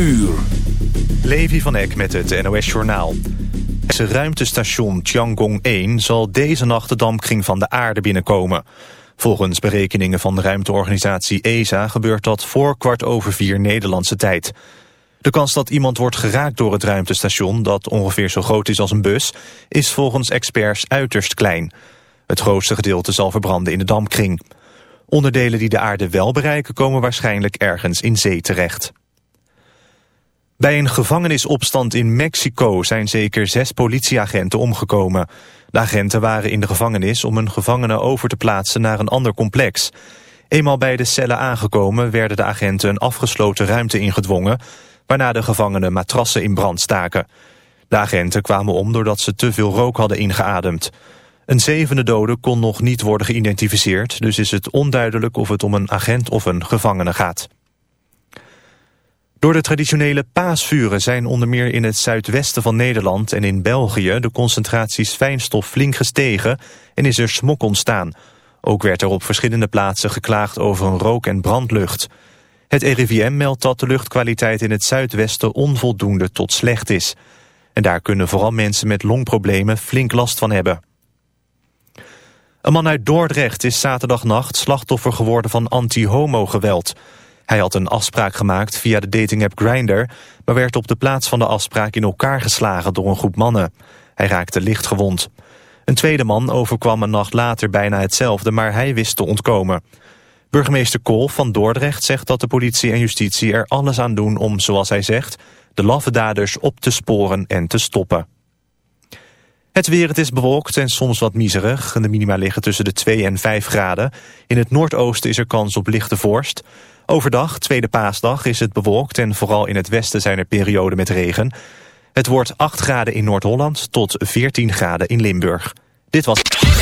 uur. Levi van Eck met het NOS-journaal. Het ruimtestation Tiangong-1 zal deze nacht de dampkring van de aarde binnenkomen. Volgens berekeningen van de ruimteorganisatie ESA gebeurt dat voor kwart over vier Nederlandse tijd. De kans dat iemand wordt geraakt door het ruimtestation, dat ongeveer zo groot is als een bus, is volgens experts uiterst klein. Het grootste gedeelte zal verbranden in de dampkring. Onderdelen die de aarde wel bereiken komen waarschijnlijk ergens in zee terecht. Bij een gevangenisopstand in Mexico zijn zeker zes politieagenten omgekomen. De agenten waren in de gevangenis om een gevangene over te plaatsen naar een ander complex. Eenmaal bij de cellen aangekomen werden de agenten een afgesloten ruimte ingedwongen... waarna de gevangenen matrassen in brand staken. De agenten kwamen om doordat ze te veel rook hadden ingeademd. Een zevende dode kon nog niet worden geïdentificeerd... dus is het onduidelijk of het om een agent of een gevangene gaat. Door de traditionele paasvuren zijn onder meer in het zuidwesten van Nederland en in België de concentraties fijnstof flink gestegen en is er smok ontstaan. Ook werd er op verschillende plaatsen geklaagd over een rook- en brandlucht. Het RIVM meldt dat de luchtkwaliteit in het zuidwesten onvoldoende tot slecht is. En daar kunnen vooral mensen met longproblemen flink last van hebben. Een man uit Dordrecht is zaterdagnacht slachtoffer geworden van anti-homo-geweld. Hij had een afspraak gemaakt via de datingapp Grindr... maar werd op de plaats van de afspraak in elkaar geslagen door een groep mannen. Hij raakte licht gewond. Een tweede man overkwam een nacht later bijna hetzelfde... maar hij wist te ontkomen. Burgemeester Kool van Dordrecht zegt dat de politie en justitie er alles aan doen... om, zoals hij zegt, de laffe daders op te sporen en te stoppen. Het weer, het is bewolkt en soms wat miserig. De minima liggen tussen de 2 en 5 graden. In het noordoosten is er kans op lichte vorst. Overdag, tweede paasdag, is het bewolkt en vooral in het westen zijn er perioden met regen. Het wordt 8 graden in Noord-Holland tot 14 graden in Limburg. Dit was...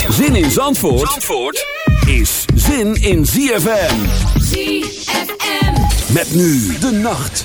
Zin in Zandvoort, Zandvoort is zin in ZFM. ZFM. Met nu de nacht.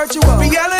Virtual reality.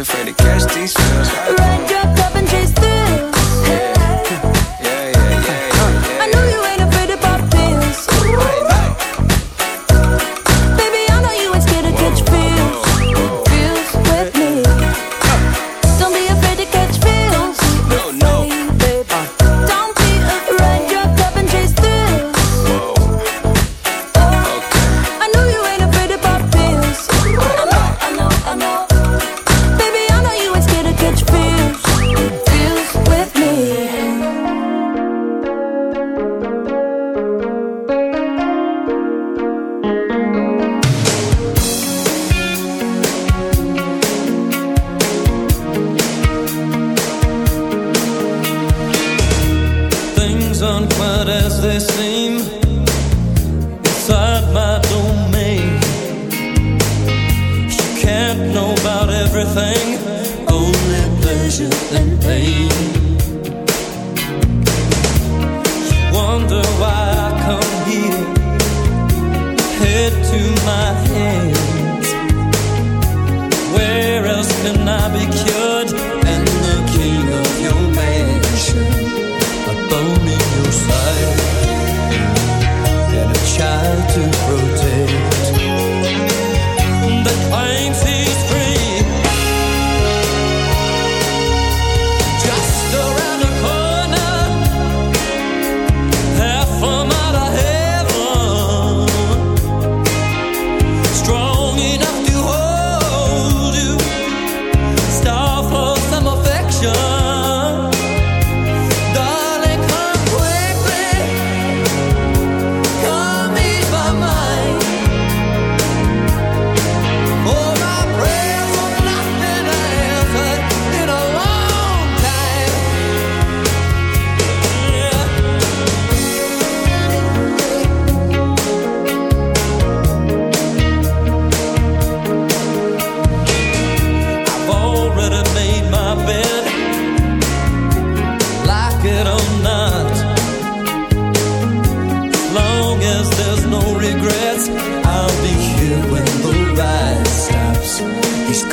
Afraid to catch these feels. Ride your cup and chase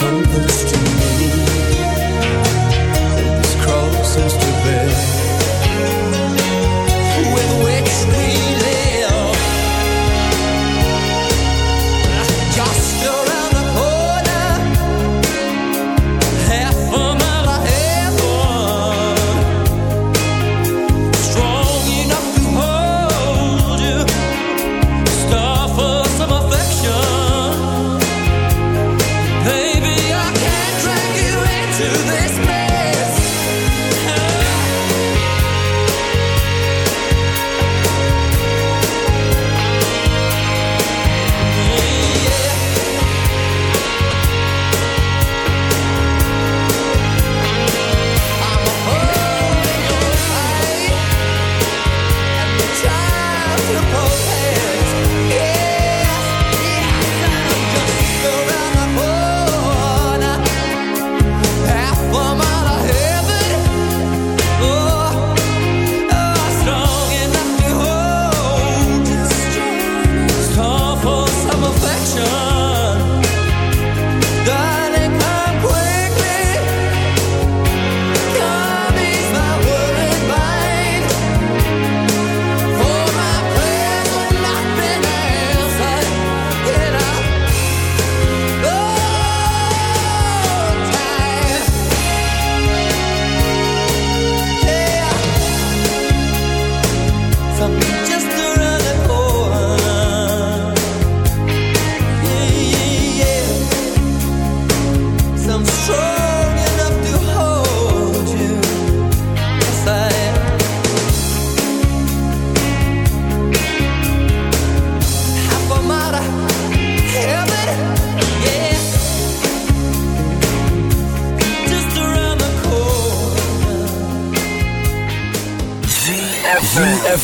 come the street.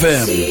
ZFM.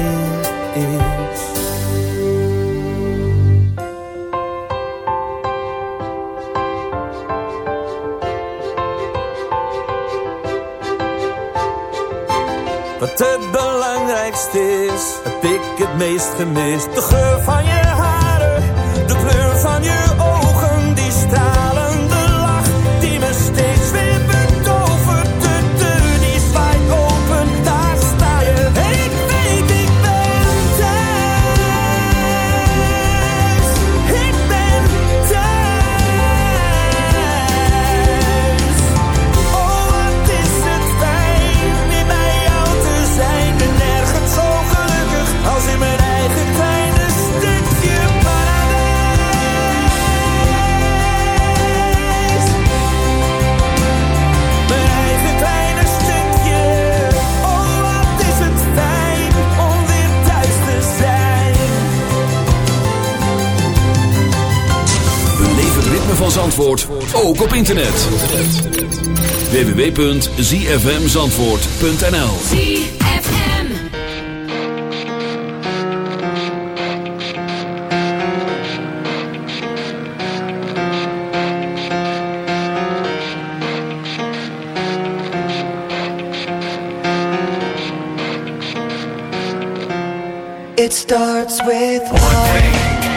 heb ik het meest gemist. De geur van je haren, van Zandvoort, ook op internet. www.zfmzandvoort.nl ZFM. It starts with One thing,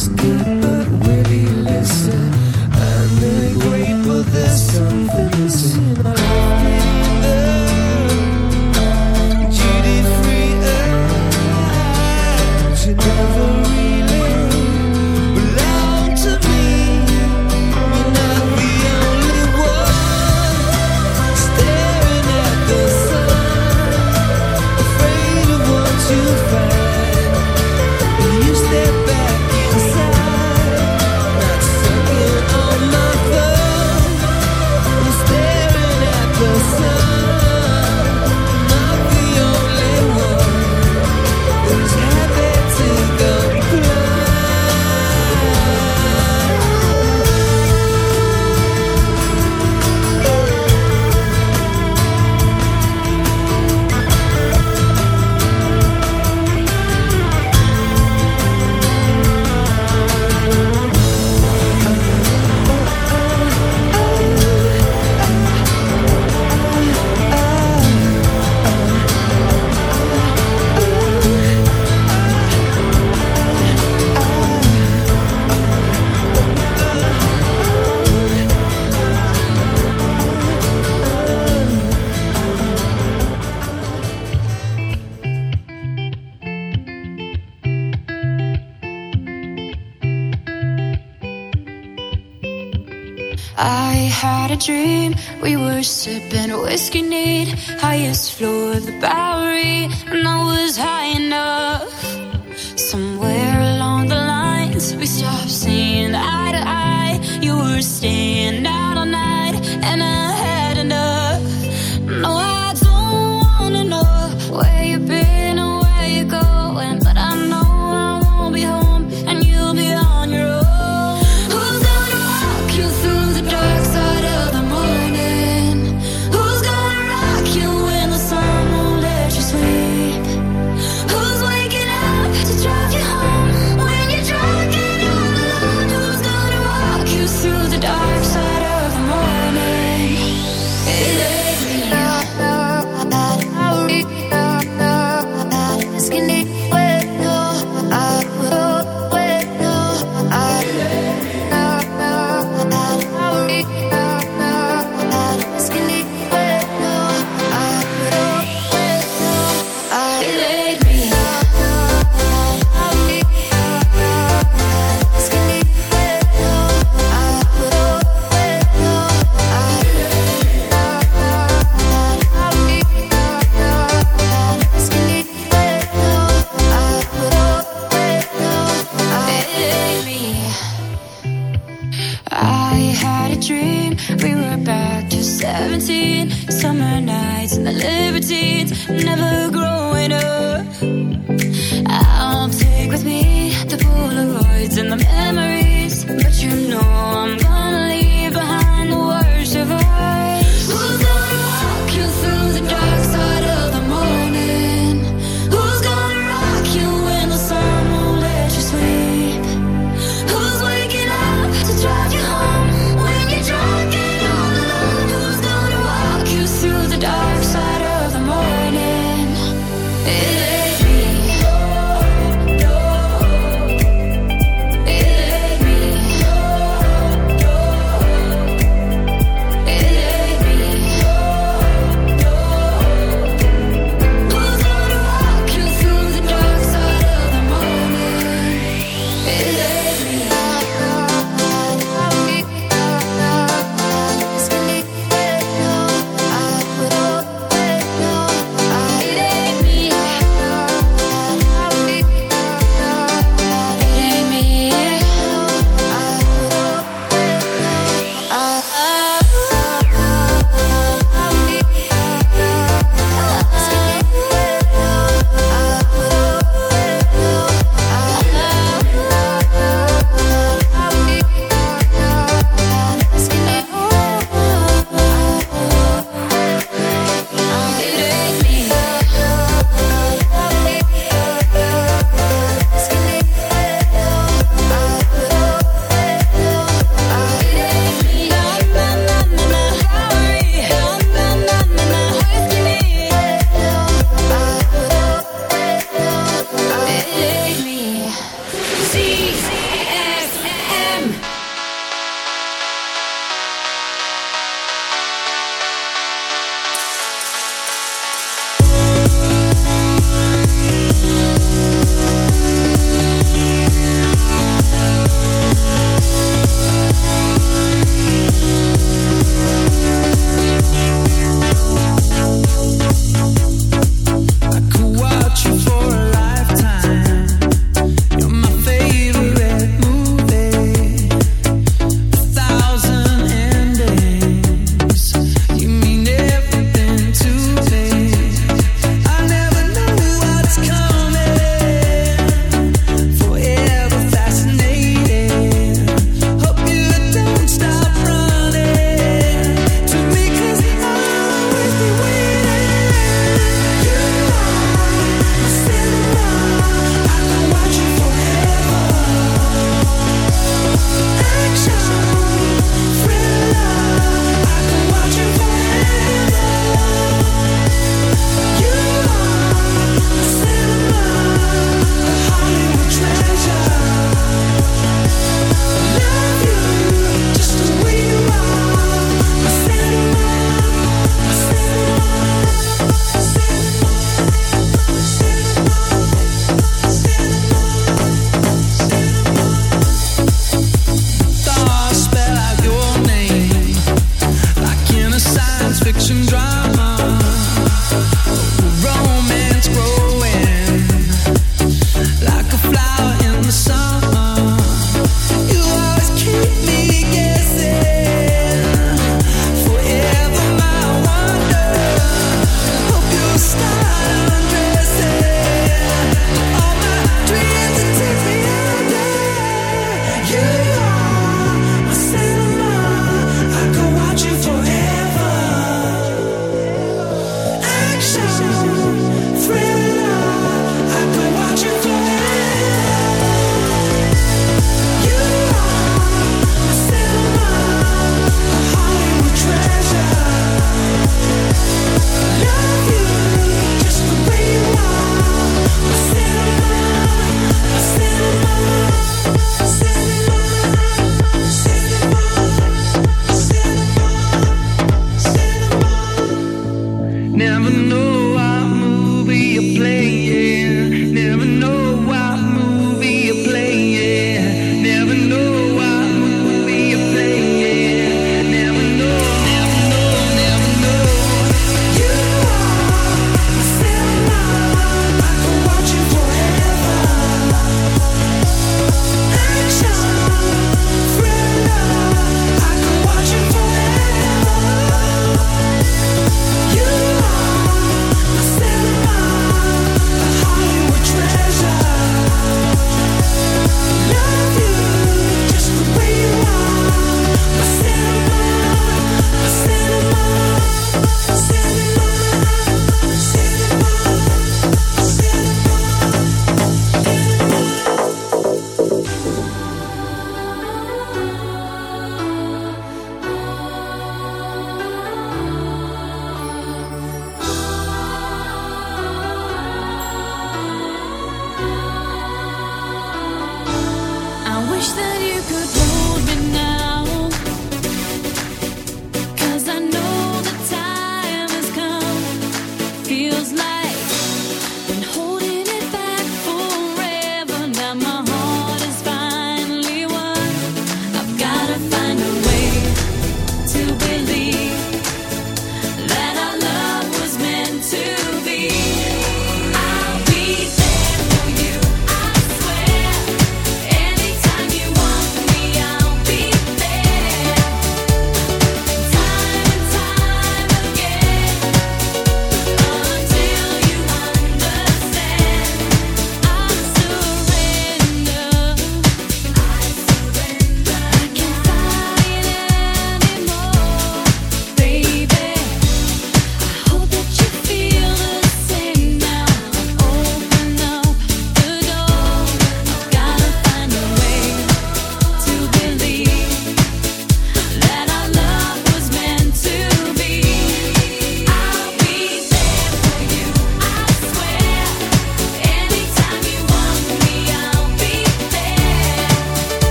was good.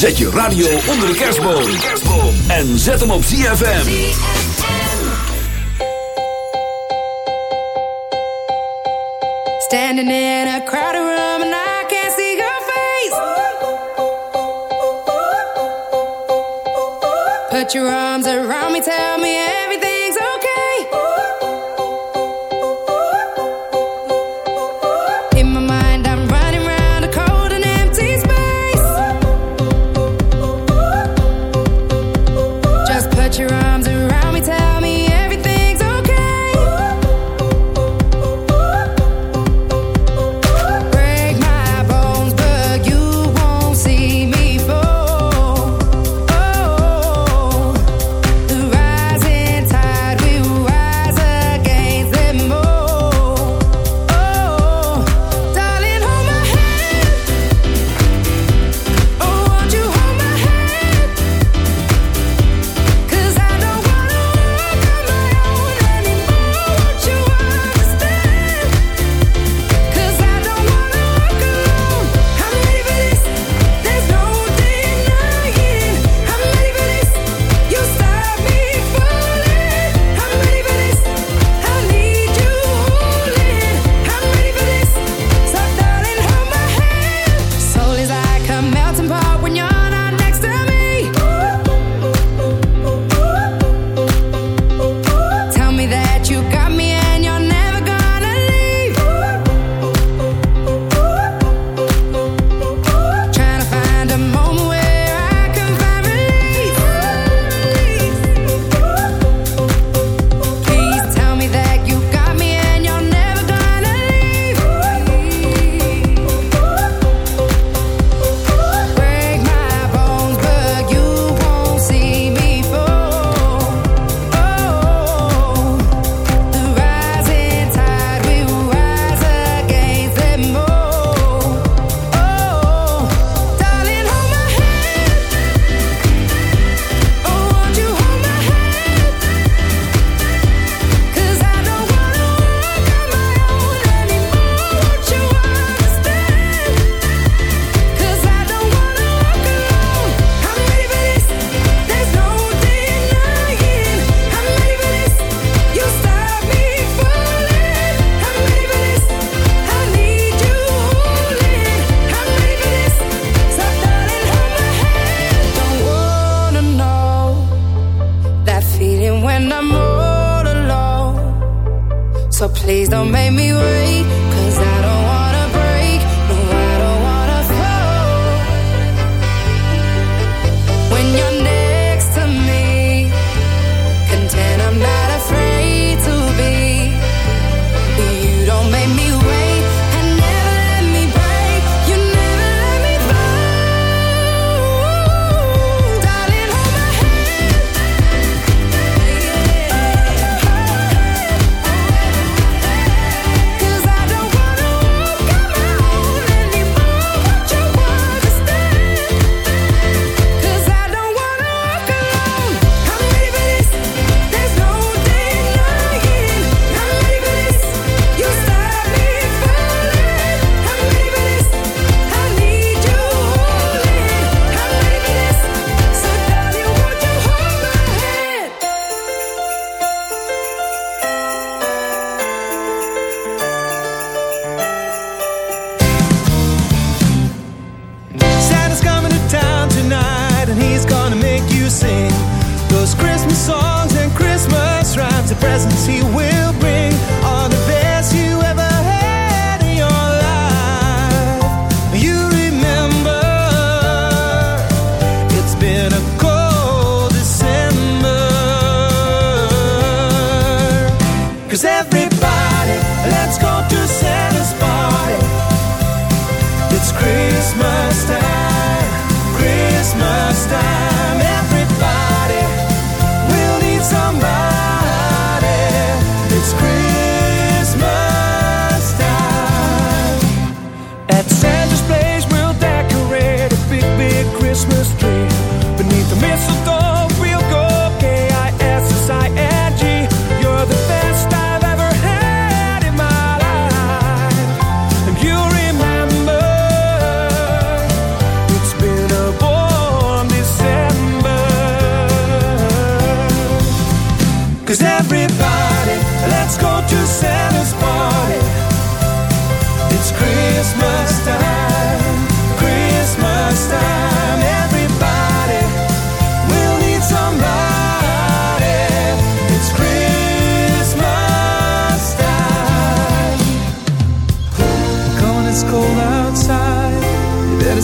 Zet je radio onder de kerstboom. En zet hem op ZFM. Standing in a crowded room and I can't see your face. Put your arms around me, tell me everything's